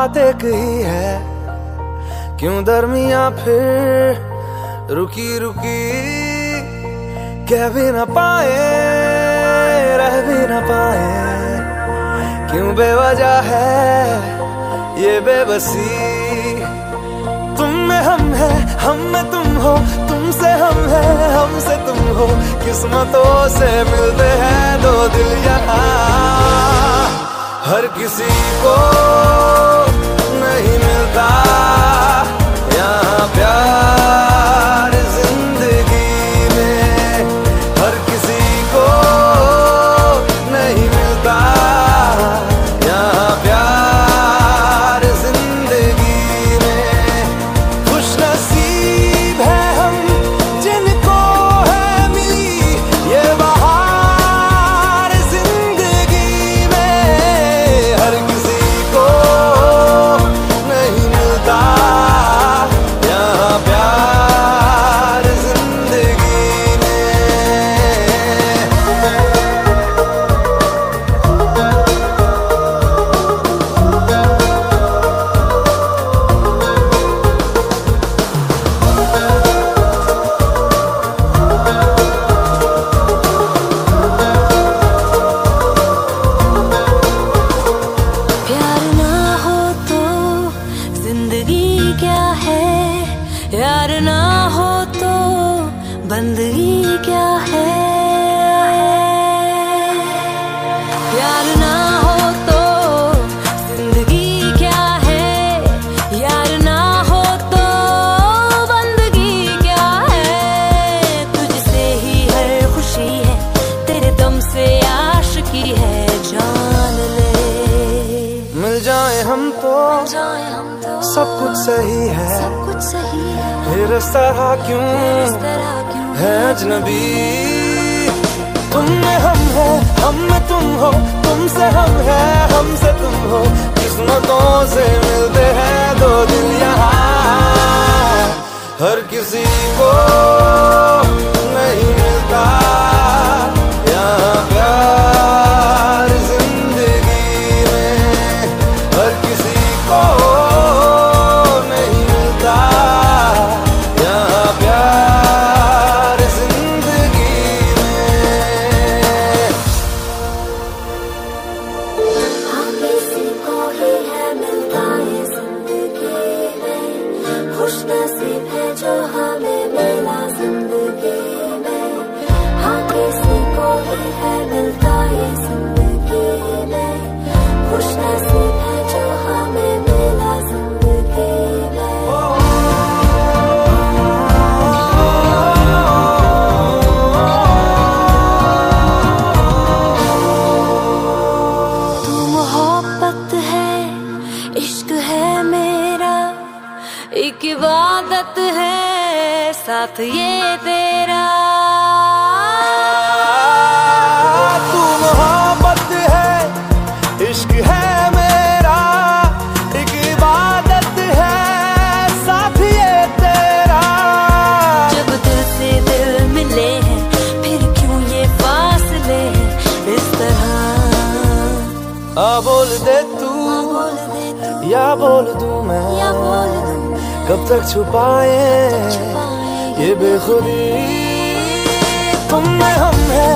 बात एक ही है। क्यों दरमिया फिर रुकी रुकी कह भी ना पाए, रह भी ना पाए। क्यों बेवजह है ये बेबसी? तुम में हम है, हम में तुम हो, तुमसे हम है, हमसे तुम हो। किस्मतों से मिलते हैं दो दिल यहाँ। हर किसी को him बंदगी क्या है? प्यार ना हो तो ज़िंदगी क्या है? यार ना हो तो बंदगी क्या है? तुझसे ही हर खुशी है तेरे दम से आशिकी है जान ले। मिल जाए हम तो जाए हम तो। सब कुछ सही है। सब कुछ सही है। फिर इस तरह क्यों? है अजनबी। तुम में हम है, हम में तुम हो, तुमसे हम है, हमसे तुम हो। किस्मतों से मिलते हैं दो दिल यहाँ। हर किसी को एक इबादत है साथ ये तेरा। तू मोहब्बत है। इश्क है मेरा एक इबादत है। साथ ये तेरा। जब दिल से दिल मिले हैं फिर क्यों ये फासले हैं इस तरह? आ बोल दे तू या बोल दूँ मैं? या बोल दूँ कब तक छुपाए? ये बेखुदी? तुम में हम है।